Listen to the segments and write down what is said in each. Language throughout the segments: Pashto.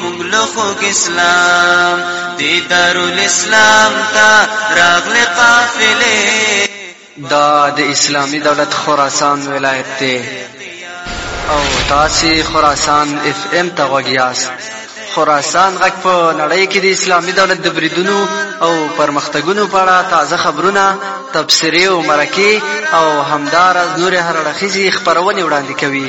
مونږ له خوږ اسلام دی دارالاسلام ته راغلې قافلې دا د اسلامي دولت خراسان ولایت دی او تاسې خراسان اف ام ته غوږ یاست خراسان غږ په نړۍ کې د اسلامي دولت د بریدونو او پرمختګونو په اړه تازه خبرونه تبصرې او مرکې او همداراز نورې هر اړخیزې خپرونې وړاندې کوي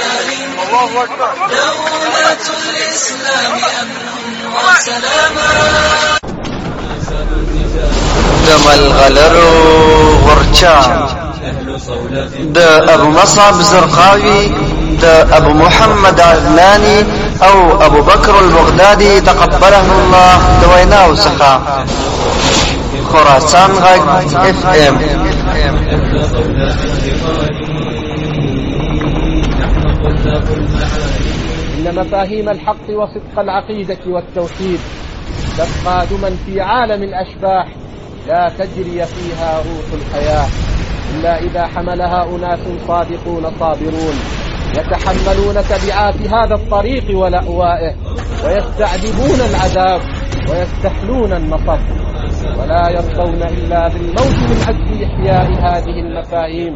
الله اکبر دولت الاسلام امن و سلاما د ملغلرو غرچا د ابو مصعب زرقاوي د ابو محمد عدناني او ابو بکر البغدادي تقبله الله د ویناو څخه خراسان غږ اف ام إن مفاهيم الحق وصدق العقيدة والتوحيد تبقى دما في عالم الأشباح لا تجري فيها روح الحياة إلا إذا حملها أناس صادقون صابرون يتحملون تبعات هذا الطريق ولأوائه ويستعذبون العذاب ويستحلون النصر ولا يرضون إلا بالموت من أجل إحياء هذه المفاهيم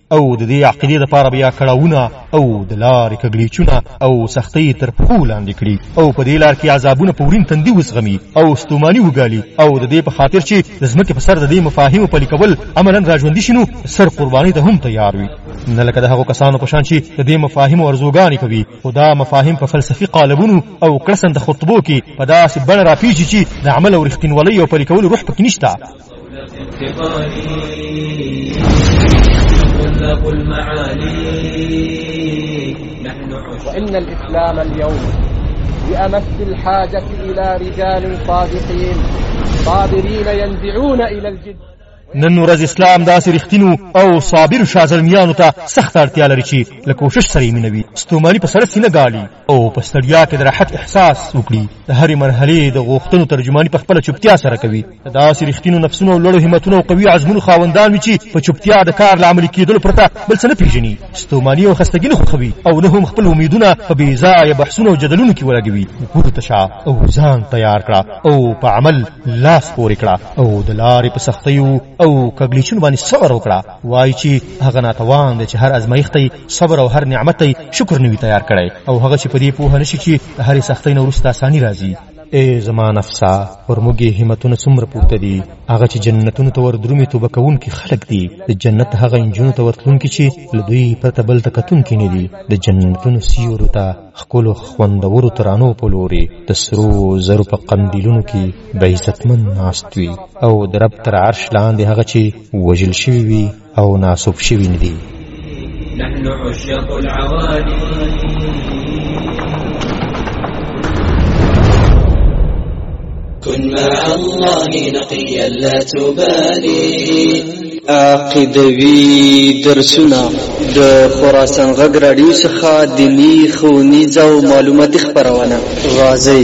او د دې عقیدې لپاره بیا کړاوونه او د لارې کږلېچونه او سختۍ تر پښو لاندې کړي او په دې لار کې عذابونه په ورین تندي وزغمي او ستوماني وګالي او د دې په خاطر چې د ځمکې په سر د دې مفاهیمو پلي کول عملا راژوندي شي نو سر قربانۍ ته هم تیار وي نه لکه د هغو کسانو په شان چې د دې مفاهیمو ارزوګانې کوي خو دا مفاهیم په فلسفي قالبونو او کړسند خطبو کې په داسې بڼه راپیچي چې د عمل او رښتینولۍ او پلي کولو روح پکې نشته وإن الإسلام اليوم بأمس الحاجة إلى رجال صادقين صابرين ينزعون إلى الجد نن ورځ اسلام داسې رښتینو او صابر شازلمیانو ته سخت اړتیا لري چې له کوشش سره یې مینوي ستوماني په سړه سینه ګالي او په ستړیا کې د راحت احساس وکړي د هرې مرحلې د غوښتنو ترجماني په خپله چوپتیا سره کوي د داسې رښتینو نفسونو او لوړو همتونو او قوي عزمونو خاوندان وي چې په چوپتیا د کار له عملي کېدلو پرته بل څه نه پېژني ستوماني او خستګي نه خوښوي او نه هم خپل امیدونه په بېځایه بحثونو او جدلونو کې ولګوي پورته شه او ځان تیار کړه او په عمل لاس پورې کړه او د لارې په سختیو او کګلیچونو باندې صبر وکړه وایي چې هغه ناتوان دی چې هر ازمایښت صبر او هر نعمت ته شکر نه وي تیار کړی او هغه چې په دې پوهه نشي چې د هرې سختۍ نه وروسته اساني راځي ای زما نفسه پر موږ یې همتونه څومره پورته دي هغه چې جنتونو ته وردرومي توبه کوونکي خلک دي د جنت هغه انجونو ته ورتلونکي چې له دوی پرته بل ته کتونکي نه دي د جنتونو سیورو ته ښکلو خوندورو ترانو په لورې د سرو زرو په قندیلونو کې به عزتمن ناست وي او د رب تر عرش لاندې هغه چې وژل شوي وي او ناسوب شوي ندي نحن عشاق العوالي كن مع الله نقيا لا تبالي عقیدوي درسونه د خراسان غږ راډیو څخه دینی ښوونیز او معلوماتي خپرونه غازی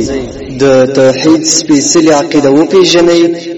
د توحید سپېڅلې عقیده وپېژنئ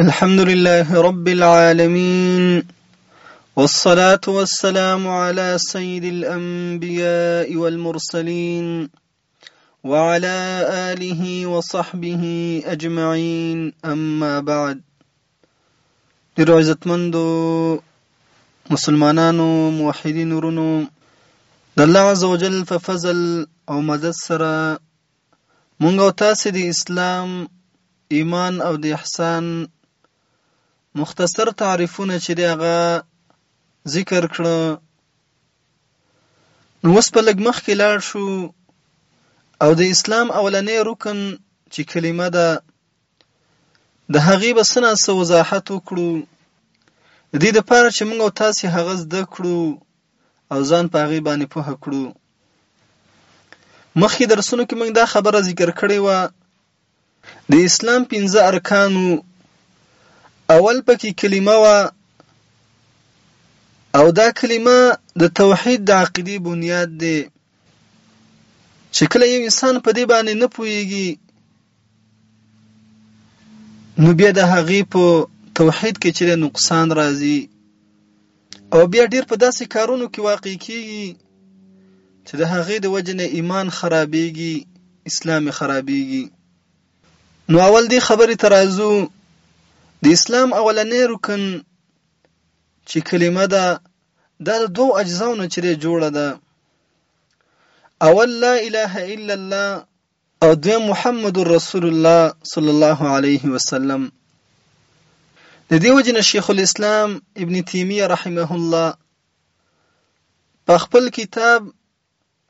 الحمد لله رب العالمين والصلاة والسلام على سيد الأنبياء والمرسلين وعلى آله وصحبه أجمعين أما بعد ډیرو عزتمندو مسلمانانو موحدینو ورونو د الله عزوجل په فضل او مدد سره مونږ او تاسې د اسلام، ایمان او د احسان مختصر تعریفونه چې دی هغه ذکر کړو. نو اوس په لږ مخکې لاړ شو او د اسلام اولنې رکن چې کلمه ده د هغې به څه ناڅه وضاحت وکړو. د دې لپاره چې مونږ او تاسې هغه زده کړو او ځان په هغې باندې پوه کړو مخکې درسونو کې موږ دا خبره ذکر کړې وه د اسلام پنځه ارکانو اول پکې کلمه وه او دا کلمه د توحید د عقیدې بنیاد دی چې کله یو انسان په دې باندې نه پوهیږي نو بیا د هغې په توحید کې چې نقصان راځي او بیا ډیر په داسې کارونو کې واقع کیږي چې د هغې د وجې نه ایمان خرابیږي اسلام خرابیږي نو اول دې خبرې ته راځو د اسلام اولنې رکن چې کلمه ده دا د دوو اجزاو نه چې جوړه ده اول لا اله الا الله او د محمد رسول الله صلی الله علیه وسلم د دې وجه نه شیخ الاسلام ابن تیمیه رحمه الله په خپل کتاب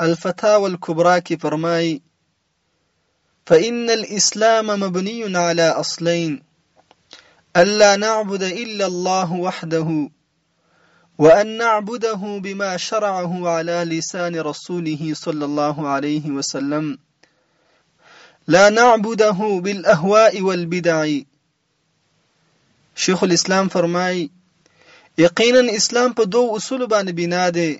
الفتاوى الكبرى کې فرمایي فإن الإسلام مبني على أصلين ألا نعبد إلا الله وحده وان نعبده بما شرعه على لسان رسوله صلى الله عليه وسلم لا نعبده بالاهواء والبدع شیخ الاسلام فرمای یقینا اسلام په دوو اصول باندې بنا دی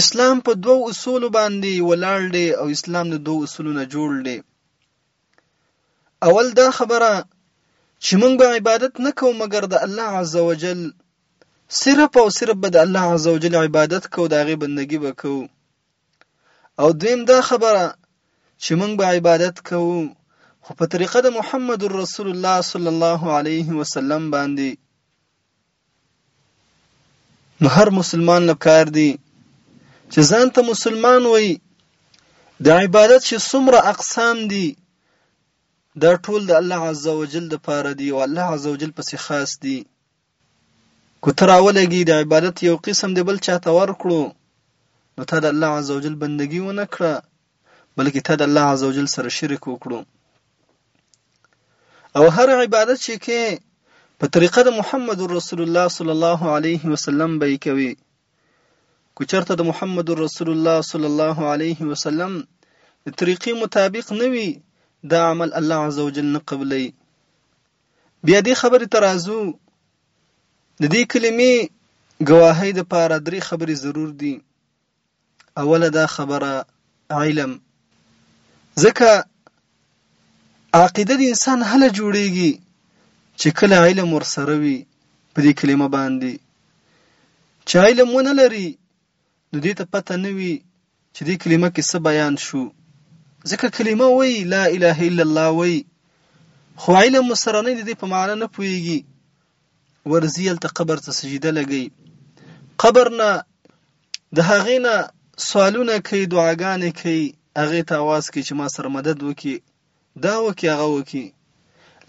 اسلام په دوو اصول باندې ولاړ دی او اسلام د دوو اصولو نه جوړ دی اول دا خبره چې مونږ به عبادت نه کوو مګر د الله عزوجل صرف او صرف به د الله عزوجل عبادت کوو د هغې بندګي به کوو او دویم دا خبره چې مونږ به عبادت کوو خو په طریقه د محمد رسول الله صلی الله علیه وسلم باندې نو هر مسلمان له کار دی چې ځان ته مسلمان وای د عبادت چې څومره اقسام دي دا ټول د الله عزوجل د پاره دی او الله عزوجل پسې خاص دی کو تر اولګي د عبادت یو قسم دی بل چاته ورکړو نو ته د الله عزوجل بندگی ونه کړه بلکې تا د الله عزوجل سره شرک وکړو او هر عبادت چې کې په طریقه د محمد رسول الله صلی الله علیه وسلم به کوي کو چرته د محمد رسول الله صلی الله علیه وسلم د طریقې مطابق نه وي دا عمل الله عزوجل نه قبلي بیا دې خبرې ته راځو د دې کلمې ګواهۍ دپاره درې خبرې ضرور دي اوله دا خبره علم ځکه عقیده د انسان هله جوړیږي چې کله علم ورسره وي په دې کلمه باندې چې علم ونه لري نو دې ته پته نه وي چې دې کلمه کې څه بیان شو ځکه کلمه وای لا اله الا الله وای خو علم سره نه دې په معنا نه پويږي ورځي هلته قبر ته سجده لګي قبر نه د هغې نه سوالونه کوي دعاګانې کوي هغې ته اواز کوي چې ما سره مدد وکړي دا وکړي هغه وکړي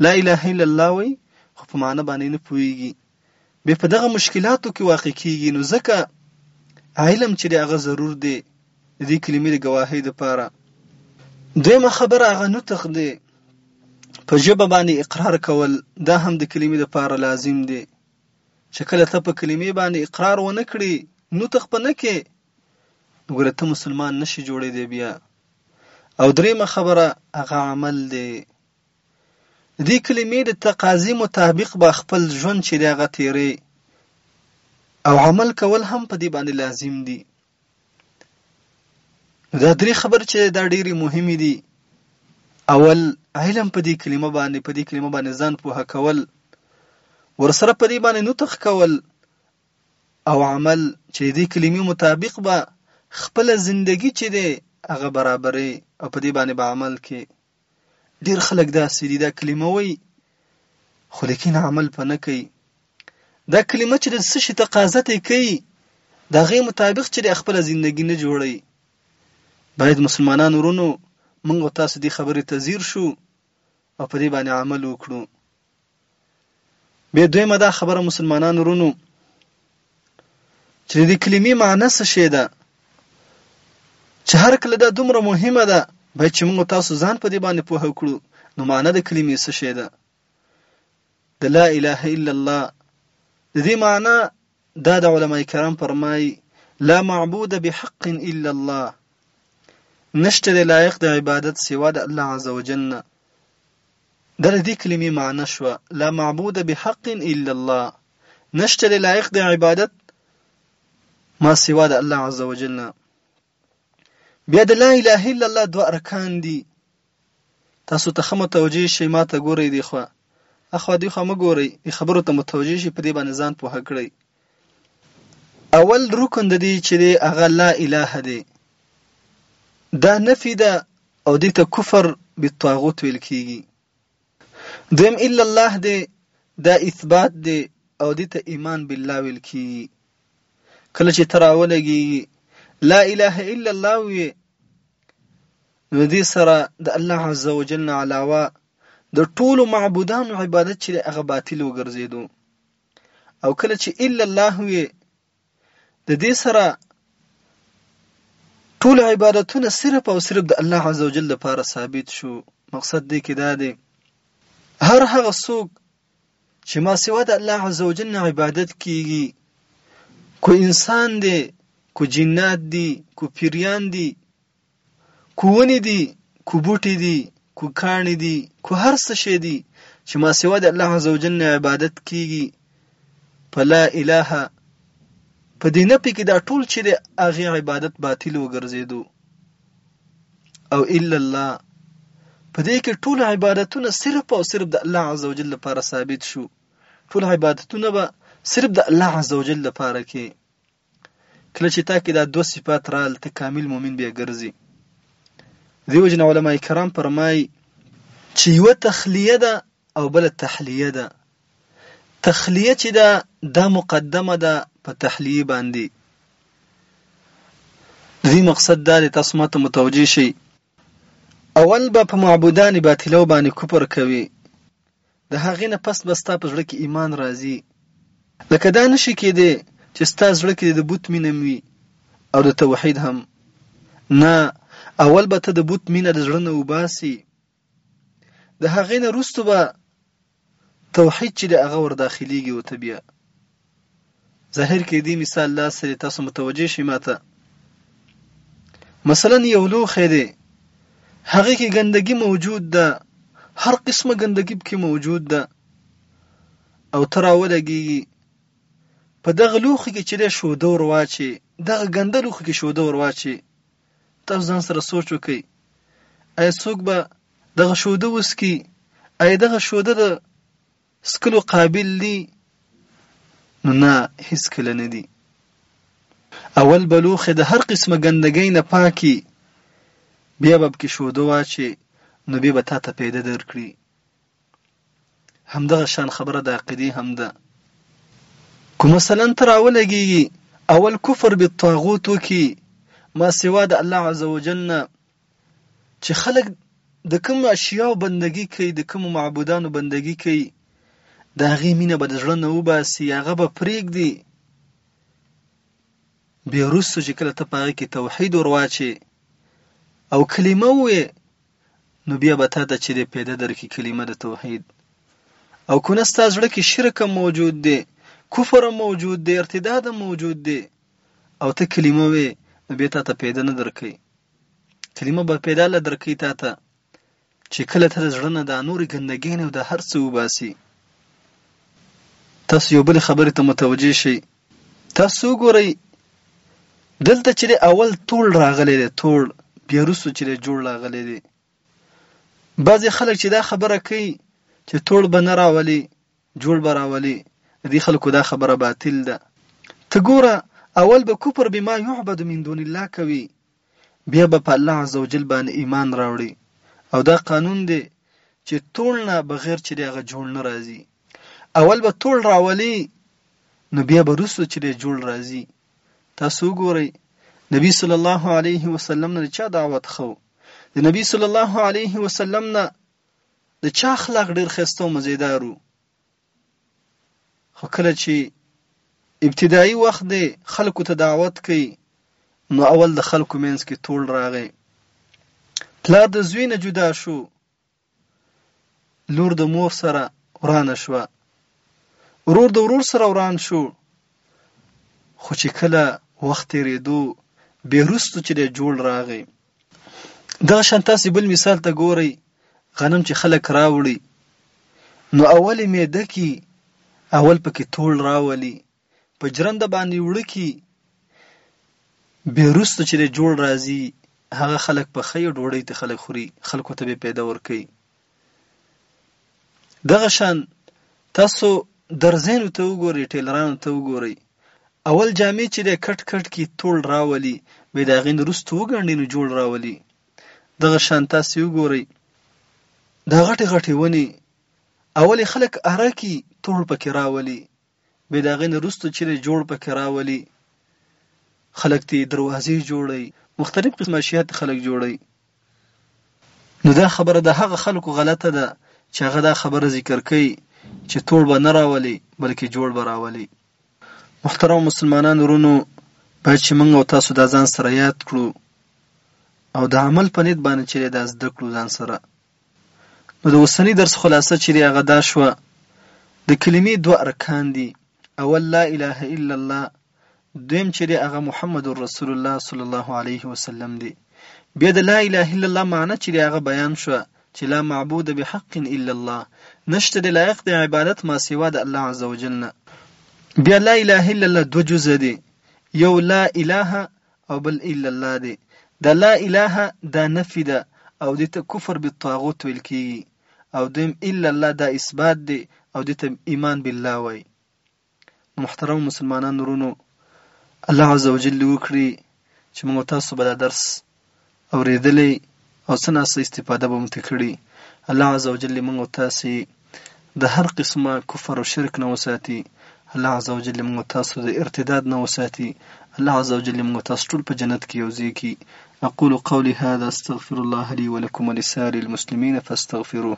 لا اله الا الله وي خو په معنی باندې نه پوهیږي به په دغه مشکلاتو کې واقع کیږي نو ځکه علم چې هغه ضرور دی د دې کلمې د ګواهۍ لپاره دویمه خبره هغه نطق دی په ژبه باندې اقرار کول دا هم د کلمې لپاره لازم دی چې کله ته په کلمې باندې اقرار ونه کړي نو ته خپل نه کې وګوره ته مسلمان نشي جوړې دی بیا او درېمه خبره هغه عمل دی دې کلمې د تقاضي مطابق با خپل ژوند چې دغه تیری او عمل کول هم په دې باندې لازم دي نو دا درې خبرې چې دا ډېرې مهمې دي اول علم په دې کلمه باندې په دې کلمه باندې ځان پوه کول ورسره په دې باندې نطق کول او عمل چې دې کلمې مطابق به خپل زندگی چې دی هغه برابرې او په دې باندې به عمل کې ډیر خلک داسې دي دا کلمه وایي خو لیکن عمل په نه کوي دا کلمه چې د څه شي تقاضا ته کوي د هغې مطابق چې د خپله زندګي نه جوړوي باید مسلمانان ورونو موږ تاسو دې خبرې ته ځیر شو او په دې باندې عمل وکړو بیا دویمه دا خبره مسلمانانو ورونو چې د دې کلمې معنی څه شی ده چې هر کله دا دومره مهمه ده باید چې موږ تاسو ځان په دې باندې پوه کړو نو معنی د کلمې څه شی ده د لا اله الا الله د دې معنی دا د علماء کرام فرمائی، لا معبود بحق الا الله، نشته دی لایق د عبادت سوا د الله عزوجل نه. دا د دې کلمې معنی شوه، لا معبود بحق الا الله، نشته دی لایق د عبادت ما سوا د الله عزوجل نه. بیا د لا اله الا الله دوه ارکان دي تاسو ته خه متوجه شي ما ته ګورئ دی خو اخوا دی خو مګورئ ای خبرو ته متوجه شي په دې باندې ځان پوه کړئ اول رکن د دې چې دی هغه لا اله دی دا نفي ده او دې ته کفر بالطاغوت ویل کیږي دویم الا الله دی دا اثبات دی او دې ته ایمان بالله ویل کیږي کله چې ته راولګېږي لا اله الا الله وي نو دې سره د الله عز وجل نه علاوه د ټولو معبودانو عبادت چې هغه باطل وګرځېدو او کله چې الا الله وي د دې سره ټول عبادتونه صرف او صرف د الله عز وجل لپاره ثابت شو مقصد دې کې دا دی هر هغه څوک چې ما سوا د الله عزوجل نه عبادت کیږي کو انسان دی کو جنات دی کو پیریان دی کو ونی دی کو بوټي دی کو کاڼي دی کو هر څه شي دی چې ما سوا د الله عزوجل نه عبادت کیږي په لا اله په دې نه پکې دا ټول چې د هغه عبادت باطل وګرځېدو او الا الله په دې کې ټول عبادتونه صرف او صرف د الله عزوجل لپاره ثابت شو ټول عبادتونه به صرف د الله عزوجل لپاره کې کله چې تا کې دا دوه صفات رال ته کامل مؤمن بیا ګرځي دیو جن علما کرام فرمای چې یو تخلیه ده او بل تحلیه ده تخلیه چې ده دا مقدمه ده په تحلیه باندې دې مقصد دا دی تاسو ماته متوجه شئ اول به په معبودان باطلو باندې کفر کوي د هغې نه پس به ستا په زړه کې ایمان راځي لکه دا نشي کېدی چې ستا زړه کې د بوت مینه وي او د توحید هم نه اول به ته د بوت مینه د زړه نه وباسي د هغې نه وروسته به توحيد چې دې هغه ور داخليږي اوته بيا ظاهر کړي دې مثال دا سرې تاسو متوجه شي ماته مثلا یو لوخه دی هغه کې ګندګي موجود ده هر قسمه ګندګي کې موجود ده او تراولګي په دغه لوخه کې چې له شودور واچي دغه ګندلوخه کې شودور واچي تاسو ځان سره سوچ وکئ ایا څوک به دغه شوده وسکي ایا دغه شوده د سکلو قابل دي نو نه هیڅ کله نه دي اول به لوښې د هر قسمه ګندګۍ نه پاکي بیا به پکې شوده واچې نو بیا به تا ته پیدا درکړي همدغه شان خبره د عقیدې هم ده که مثلا ته راولګېږي اول کفر بالطاغوت وکړي ما سوا د الله عز وجل نه چې خلک د کوم اشیاو بندگی کوي د کوم معبودانو بندگی کوي د هغې مینه به د زړه نه وباسي هغه به پرېږدي بیا وروسته چې کله ته په هغه کې توحید ورواچې او کلمه ووې نو بيا به تاته چي دي پيده درکي کلمه د توحيد او کنه ستا زړه کي شرک هم موجود دي کفر هم موجود دي ارتداد هم موجود دي او ته کلمه وي نو بيا تاته پيده نه درکي کلمه به پيدا له درکي تاته چي کله ته د زړه نه دا نوري ګندګي نه او دا هر څه وباسي تاسو یو بل خبرې ته متوجه شئ تاسو وګورئ دلته چې دی اول توړ راغلی دی توړ بیا وروسته چې دی جوړ راغلی دی بعضې خلک چې دا خبره کوي چې توړ به نه راولي جوړ به راولي د دې خلکو دا خبره باطل ده ته ګوره اول به کفر بما يعبد من دون الله کوي بیا به په الله عزوجل باندې ایمان راوړی او دا قانون دی چې تول نه بغیر چې دی هغه جوړ نه راځي اول به تول راولي نو بیا به رسو چې دی جوړ راځي تاسو ګورئ نبی صلی الله علیه وسلم نه چا دعوت خو د نبی صلی الله علیه وسلم نه د چا اخلاق ډیر خسته او مزیدارو خو کله چې ابتدایي وخت دی خلکو ته دعوت کوي نو اول د خلکو منځ کې توړ راغی پلار د زوی نه جدا شو لور د مور سره ورانه شوه ورور د ورور سره وران شو خو چې کله وخت تېرېدو بې وروستو چې دی جوړ راغی دغه شان تاسو بل مثال ته ګورئ غنم چې خلک راوړي نو اول معده کې اول پکې توړ راولي په جرنده باندې وړه کې به روسته چې جوړ راځي هغه خلک په خې ډوړی ته خلک خوري خلکو ته به پیدا ور کوي دغه شان تاسو درزینو ته وګورئ ټیلرانو ته وګورئ اول جامې چې دی کټ کټ کی توړ راولي به د هغې نه وروسته وګنډي نو جوړ راولي دغه شان تاسو وګورئ دا غټې غټې ونې اول خلک اره کی توړ پکې راولي بيا د هغه نه روسته چيرې جوړ پکې راولي خلک تي دروازې جوړي مختلف قسم اشياء تي خلک جوړي نو دا خبره د هغه خلکو غلطه ده چې هغه دا خبره ذکر کوي چې توړ به نه راولي بلکې جوړ به راولي محترم مسلمانان ورونو باید چې موږ او تاسو دا ځان سره یاد کړو او د عمل په نیت باندې چې دا زده کړو ځان سره نو د اوسني درس خلاصه چې دې هغه دا شوه، د کلمې دوه ارکان دي، اول لا اله الا الله، دویم چې دی هغه محمد رسول الله صلی الله علیه وسلم دی. بیا د لا اله الا الله معنی چې دی هغه بیان شوه چې لا معبود بحق الا الله، نشته دی لایق د عبادت ما سوا د الله عزوجل نه. بیا لا اله الا الله دوه جزء دي، یو لا اله او بل الا الله دی دا لا اله دا نفی ده او دې ته کفر بالطاغوت ویل کیږي او دویم الا الله دا اثبات دی او دې ته ایمان بالله وایي نو محترم مسلمانانو ورونو الله عزوجل وکړي چې موږ تاسو به دا درس اورېدلې او څه ناڅه استفاده به مو ترې کړي الله عزوجل دې موږ او تاسې د هر قسمه کفر او شرک نه وساتي الله عزوجل دې موږ او تاسو د ارتداد نه وساتي الله عزوجل دې موږ او تاسو ټول په جنت کې یو ځای کړي اقول قولي هذا استغفر الله لي ولکم ولسائر المسلمين فاستغفروه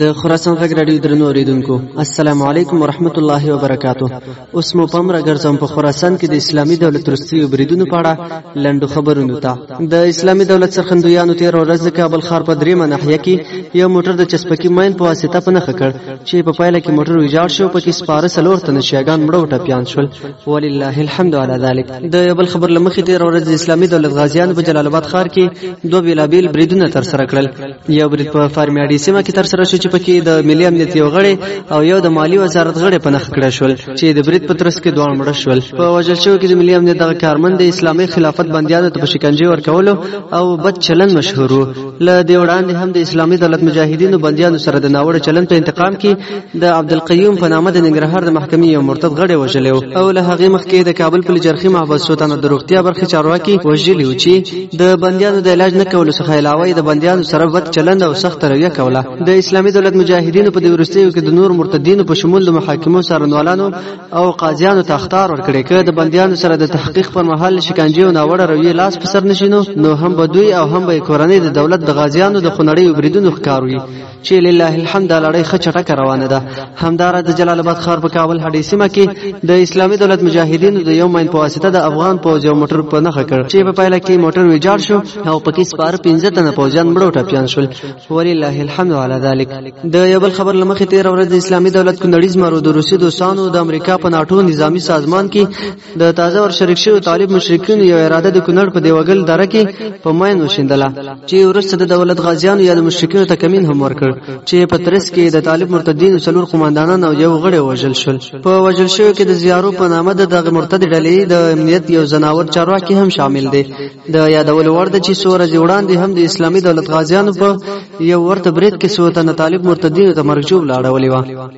د خراسان غږ راډیو درنو اوریدونکو السلام علیکم ورحمت الله وبرکاتو اوس مو پم را ګرځم په خراسان کې د اسلامي دولت وروستیو بریدونو په اړه لنډو خبرونو ته د اسلامي دولت سرخندویانو تیر ورځ د کابل ښار په دریمه ناحیه کې یو موټر د چسپکی ماین په واسطه په نخښه کړ چې په پایله کې موټر ویجاړ شو په کې سپاره سلور تنه شیګان مړو ټپیان شول ولله الحمد علی ذلک د یو بل خبر لمخې تیر ورځ د اسلامي دولت غازیان په جلال آباد ښار کې دوه بیلابیل بریدونه تر سره کړل یو برید په فارمیاډي سیمه کې تر سره شو چې پکې د ملي امنیت یو غړی او یو د مالی وزارت غړی په نخ کړه شول چې د برید په ترڅ کې دوه مړه شول په وژل شو کې د ملي امنیت دغه کارمند د اسلامي خلافت بندیانو ته په شکنجه ورکولو او بد چلن مشهور و له دې وړاندې هم د اسلامي دولت مجاهدینو بندیانو سره د ناوړ چلن په انتقام کې د عبدالقیوم په نامه د ننګرهار د محکمې یو مرتد غړی وژلی او له هغې مخکې د کابل په لجرخي محبس سلطان د روغتیا برخې چارواکي وژلي و چې د بندیانو د علاج نه کولو څخه علاوه د بندیانو سره بد چلند او سخت رویه کوله د اسلامي دولت مجاهدینو په دې وروستیو کې د نور مرتدینو په شمول د محاکمو سرنوالانو او قاضیانو ته اختار ورکړي که د بندیانو سره د تحقیق پر مهال شکنجه او ناوړه رویه لاس په سر نشینو نو هم به دوی او هم به کورنۍ د دولت د غازیانو د خنړې بریدونو ښکار وي چې لله الحمد لړۍ ښه چټکه روانه ده همدارا د جلال آباد ښار په کابل هډې سیمه کې د اسلامي دولت مجاهدینو د یو ماین په واسطه د افغان پوځ یو موټر په نخښه کړ چې په پایله کې موټر ویجاړ شو او پکې سپار 15 تنه پوځیان مړو ټپیان شول ولله الحمد علی ذلک د یو بل خبر لمخې 13 ورځ د اسلامي دولت کندړیز مرو د روسي دوستانو د امریکا په ناټو نظامی سازمان کې د تازه ور شریک شوی طالب مشرکین یو اراده د کونړ په دیوګل دره کې په ماین وشیندله چې ورسته د دولت غازیانو یا د مشرکین ته کمین هم ورکړ چې په ترس کې د طالب مرتدین څلور قوماندانان او یو غړی وژل شول په وژل شوی کې د زیارو په نامه د دغه مرتد ډلې د امنیت یو زناور چارواکي هم شامل دي د یادول ورد چې سور جوړان دي هم د اسلامي دولت غازیانو په یو ورته برید کې سوته طالب مرتدین ته مرجوب لاړولې و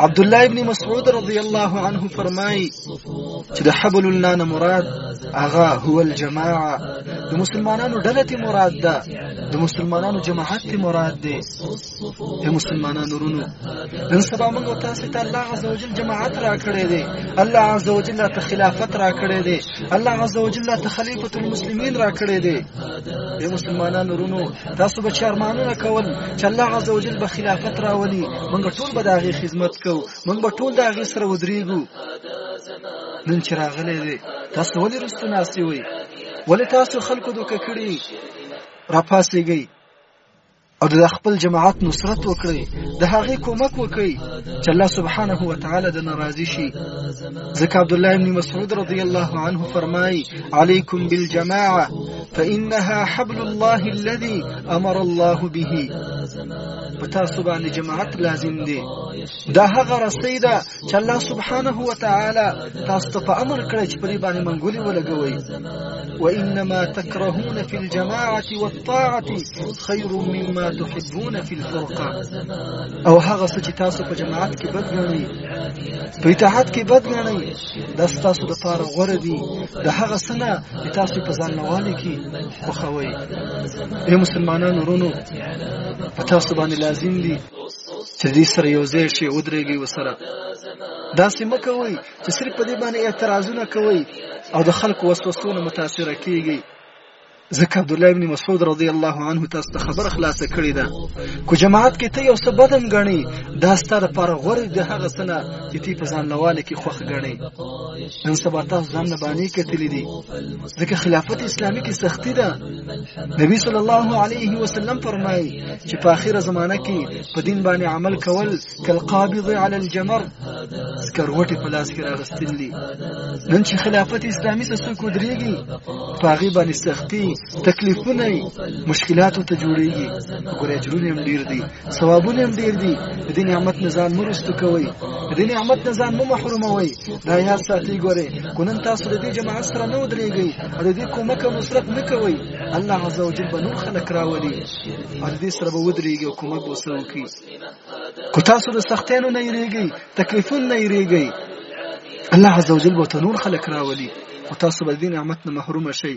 عبد الله ابن مسعود رضی الله عنه فرمای چې د حبل الله نه مراد هغه هو الجماعه د مسلمانانو ډله ته مراد ده د مسلمانانو جماعت ته مراد ده د مسلمانانو رونو نن سبا موږ تاسو ته الله عزوجل جماعت را کړی دی الله عزوجل ته خلافت را کړی دی الله عز وجل ته خلیفۃ المسلمین را کړی دی ای مسلمانانو رونو تاسو به چارمانونه کول چې الله عز وجل به خلافت راولي موږ ټول به د هغې خدمت کوو موږ به ټول د هغې سره ودرېږو نن چې راغلی دی تاسو ولې رستو ناستې وئ ولې تاسو خلکو دوکه کړي راپاسېږئ او د خپل جماعت نصرت وکړي د هغه کومک وکړي چې الله سبحانه و تعالی د ناراضي شي ځکه عبد الله بن مسعود رضی الله عنه فرمایي عليكم بالجماعه فانها حبل الله الذي امر الله به په تاسو باندې جماعت لازم دی دا هغه رسۍ ده چې الله سبحانه و تعالی تاسو ته په امر کړی چې پرې باندې منګولې ولګوئ وانما تکرهون فی الجماعه والطاعه خیر مما تحبون فی الفرقه او هغه څه چې تاسو په جماعت کې بد ګڼئ په اطاعت کې بد ګڼئ دا ستاسو لپاره غوره دي د هغه څه نه چې تاسو په ځان نوالي کې خوښوئ ای مسلمانانو ورونو په تاسو باندې لازم دي چې دوی سره یو ځای شي ودرېږي وسره داسې مه کوئ چې صرف په دې باندې اعتراضونه کوئ او د خلکو وسوسو نه متاثره کیږئ ځکه عبد الله ابن مسعود رضی الله عنه تاسو ته خبر خلاصه کړې ده کو جماعت کې ته یو څه بدم غني دا ستاره پر غور د هغه سنه چې تی په ځان لواله کې خوخ غني نن سبا تاسو ځان نه باندې کتلې دي ځکه خلافت اسلامي کې سختی ده نبی صلی الله علیه وسلم فرمایي چې په اخیره زمانہ کې په دین باندې عمل کول کل قابض علی الجمر سکروټي په لاس کې راغستل دي نن چې خلافت اسلامي څه څوک ودرېږي په هغه باندې سختی تکلیفونه مشکلات ته جوړيږي ګورې اجرونه هم ډیر دي ثوابونه هم ډیر دي د دې نعمت نه ځان مرستو کوي د دې نعمت نه ځان مو محروموي دا یې هر ساعت ګوري کو نن تاسو د دې جماعت سره نه ودرېږئ او د دې کومک او نصرت نه کوئ الله عز وجل به نور خلک راولي او د دې سره به ودرېږي او کومک به ورسره وکړي کو تاسو د سختیانو نه یریږئ تکلیفونو نه یریږئ الله عز وجل به ورته نور خلک راولي او تاسو به د دې نعمت نه محروم شئ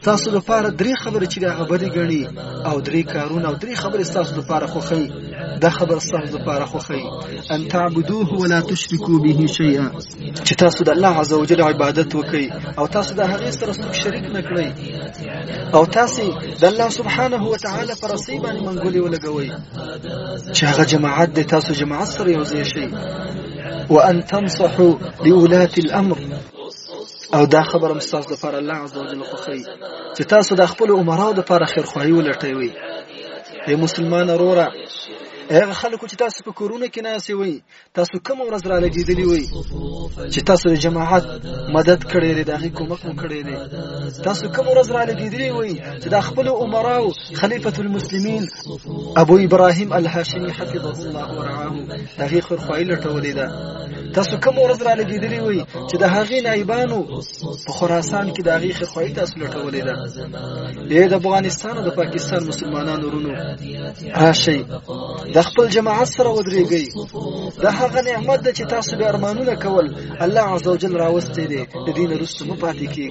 ستاسو لپاره درې خبرې چې هغه بدې ګڼي او درې کارونه او درې خبرې ستاسو لپاره خوښوي دا خبره ستاسو لپاره خوښوي ان تعبدوه ولا تشرکو به شیئا چې تاسو د الله عز وجل عبادت وکړئ او تاسو د هغې سره څوک شریک نه کړئ او تاسو د الله سبحانه وتعالی پر رسۍ باندې منګولې ولګوئ چې هغه جماعت دی تاسو جماعت سره یو ځای شئ وأن تنصحوا لولاة الأمر او دا خبر هم ستاسو لپاره الله عز وجل خوښوي چې تاسو د خپل عمراو لپاره خیرخواهي ولټوي ای مسلمان وروره هغه خلکو چې تاسو په کورونه کې ناسي وي تاسو کوم ورځ را لګیدلی وي چې تاسو د جماعت مدد کړی دی دغه کومک مو کړی دی تاسو کوم ورځ را لګیدلی وي چې د خپل عمراو خلیفۃ المسلمین ابو ابراهيم الهاشمي حفظه الله ورعاه هغه خرخوایي لټولې ده تاسو کوم ورځ را لګیدلی وي چې د هغې نایبانو په خراسان کې د هغې خرخوایي تاسو لټولې ده بیا د افغانستان او د پاکستان مسلمانانو ورونو راشئ د خپل جماعت سره ودرېږئ د هغه نعمت ده چې تاسو به ارمانونه کول الله عزوجل راوستی دی د دین وروسته مه پاتې کېږئ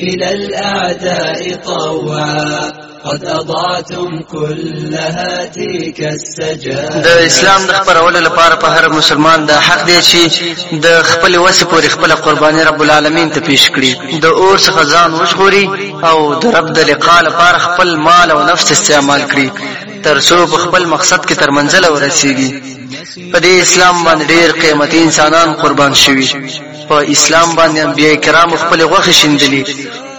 إلى الأعداء طوعا قد اضعتم كل هاتيك السجاد د اسلام د خبرولو لپاره په هر مسلمان د حق دی چې د خپل وسې پورې خپل قرباني رب العالمین ته پیش کړي د اور څخه ځان وژغوري او د رب د لقاء لپاره خپل مال او نفس استعمال کړي تر څو په خپل مقصد کې تر منزل ورسیږي په دې اسلام باندې ډېر قیمتي انسانان قربان شوي په اسلام باندې انبیاء کرام خپلې غوښې شیندلي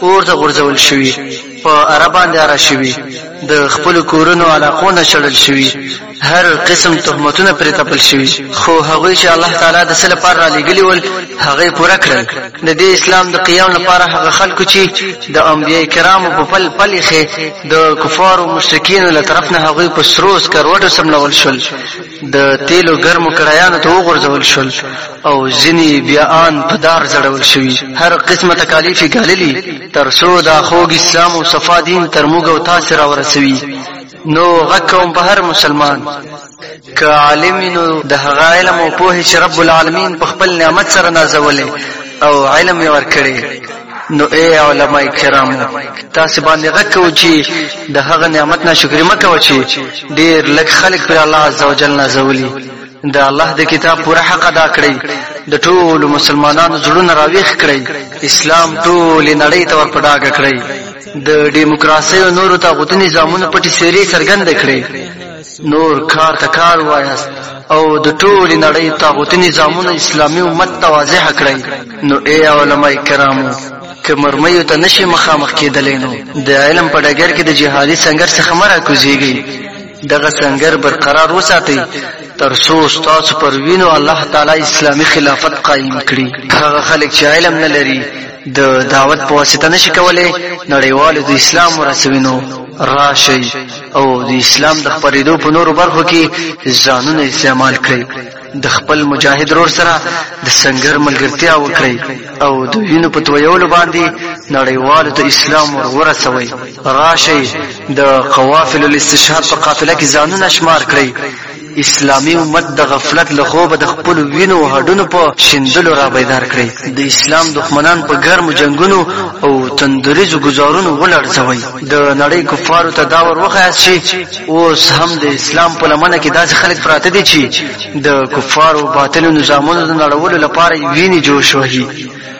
اور ته غورځول شوي په اره باندې اره شوي د خپل کورونو علاقو نه شړل شوي هر قسم تهمتونه پرې تپل شوي خو هغوی چې الله تعالی د څه لپاره را لېږلي ول هغه یې پوره کړل د دې اسلام د قیام لپاره هغه خلکو چې د انبیاء کرامو په پل پل یې د کفارو مشرکینو له طرف نه هغوی په سرو سکروټو سملول شول د تیلو ګرمو کړایانو ته وغورځول شول او ځینې بیا آن په دار ځړول شوي هر قسمه تکالیف یې ګاللي تر څو دا خوږ اسلام او صفا دین تر موږ او تاسې راورسوي نو غږ کوم په هر مسلمان که عالم نو د هغه علم او پوهې چې رب العالمین په خپل نعمت سره نازولی او علم یې ورکړی نو اې علماء کرام تاسو باندې غږ کوو چې د هغه نعمت ناشکری مکوه چې ډیر لږ خلک پر الله عزوجل نازولي د الله د کتاب پوره حق ادا کړئ د ټول مسلمانانو زړونه راويخ کړئ اسلام ټول نړۍ ته ورپډاګ کړئ د دیموکراسي او نورو طاغوتي نظامونو پټي سری څرګند کړئ نور کار ته کار وایاست او د ټولې نړۍ طاغوتي نظامونه اسلامي امت ته واضح کړئ نو ای علما کرامو که مرمیو ته نشي مخامخ کېدلی نو د علم په ډګر کې د جهادي سنګر څخه مه راکوزېږئ دغه سنګر برقرار وساتئ تر څو ستاسو پر وینو الله تعالی اسلامي خلافت قایم کړي هغه خلک چې علم نه لري د دعوت په واسطه نشي کولای نړیوالو د اسلام ورسوینو راشي او د اسلام د خپرېدو په نورو برخو کې ځانونه استعمال کړي د خپل مجاهد رور سره د سنگر ملګرتیا وکړي او د وینو په تویولو باندې نړیوالو ته اسلام ورسوي راشي د قوافل الاستشهاد په قافله کې ځانونه شمار کړي اسلامي امت د غفلت له خوبه د خپل وینو او هډونو په شیندلو را بیدار کړئ د اسلام دښمنان په ګرمو جنګونو او تندریزو ګزارونو ولړزوي د نړۍ کفارو ته دا ور وښایاست چې اوس هم د اسلام په لمنه کې داسې خلک پراته دي چې د کفارو باطلو نظامونو د نړولو لپاره وینې جوش وهي